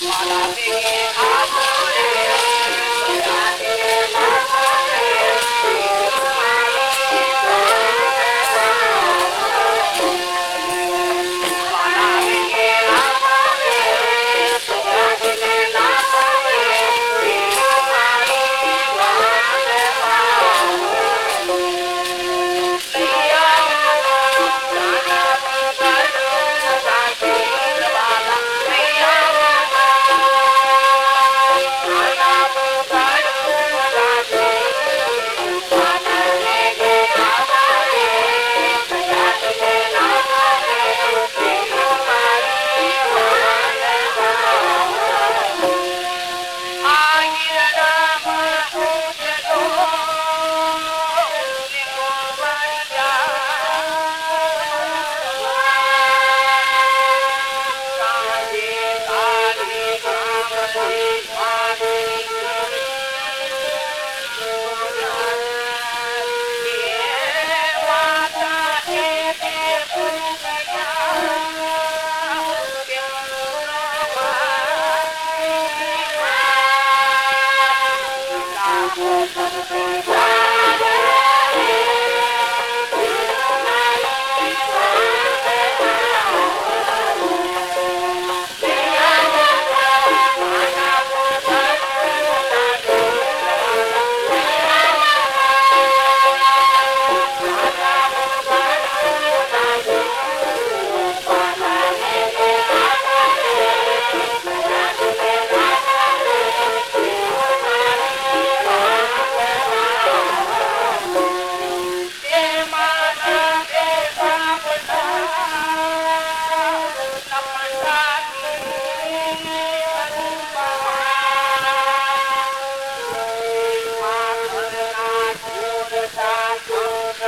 going to be hot. 你打的打的打的打的，我打的也打的，也打的也打的，打的打的打的。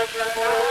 Thank you.